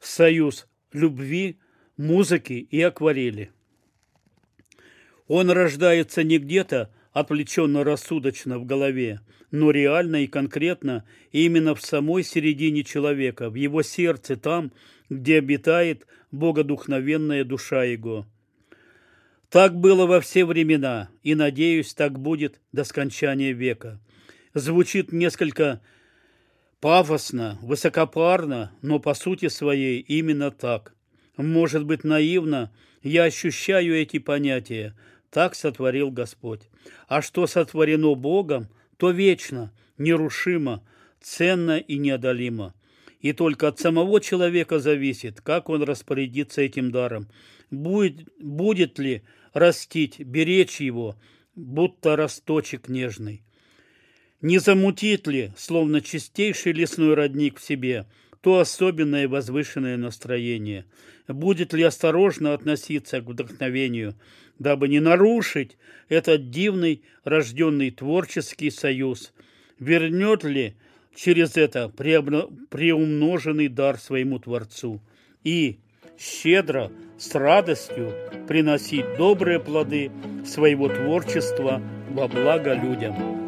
Союз любви, музыки и акварели. Он рождается не где-то отвлеченно-рассудочно в голове, но реально и конкретно именно в самой середине человека, в его сердце, там, где обитает богодухновенная душа его. Так было во все времена, и, надеюсь, так будет до скончания века. Звучит несколько пафосно, высокопарно, но по сути своей именно так. Может быть, наивно, я ощущаю эти понятия. Так сотворил Господь. А что сотворено Богом, то вечно, нерушимо, ценно и неодолимо. И только от самого человека зависит, как он распорядится этим даром. Будет, будет ли растить, беречь его, будто росточек нежный. Не замутит ли, словно чистейший лесной родник в себе, то особенное возвышенное настроение? Будет ли осторожно относиться к вдохновению, дабы не нарушить этот дивный рожденный творческий союз? Вернет ли через это приумноженный дар своему Творцу? И, щедро, с радостью приносить добрые плоды своего творчества во благо людям.